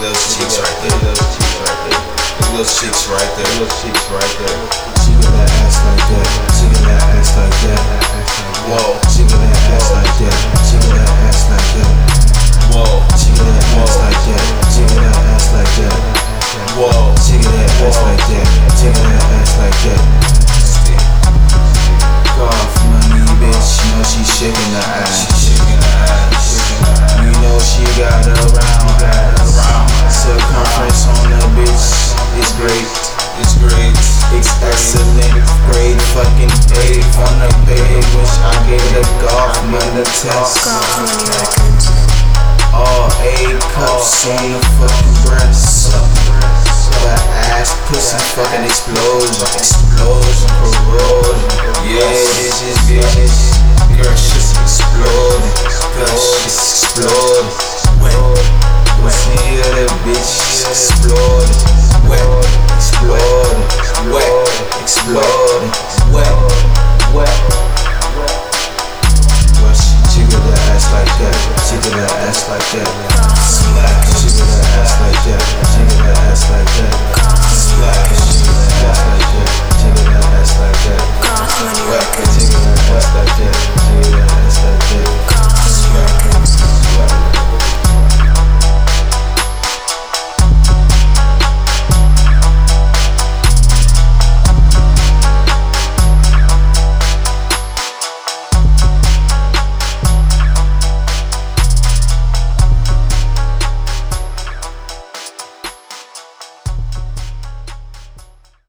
those cheeks right there. Those cheeks right there. Those cheeks right there. Those cheeks right there. She that ass like that. She that ass like that. Whoa. She that ass like that. She that ass like that. Whoa. She that ass like that. She that ass like that. Whoa. She that ass like that. She that ass like that. Off my money, bitch. You know she shaking her ass. You know she got her. It's excellent. Great fucking day on the bed. Wish I gave the golf money test. Goth Money Records. All A cups on the fucking breast. The ass pussy fucking explosion. Explosion, corrosion. Yeah, this is bitches. Girl, shit's exploding. Girl, shit's exploding. Wet. Pussy of the bitch exploding. Wet. She give me that ass like that. She give me that ass like that.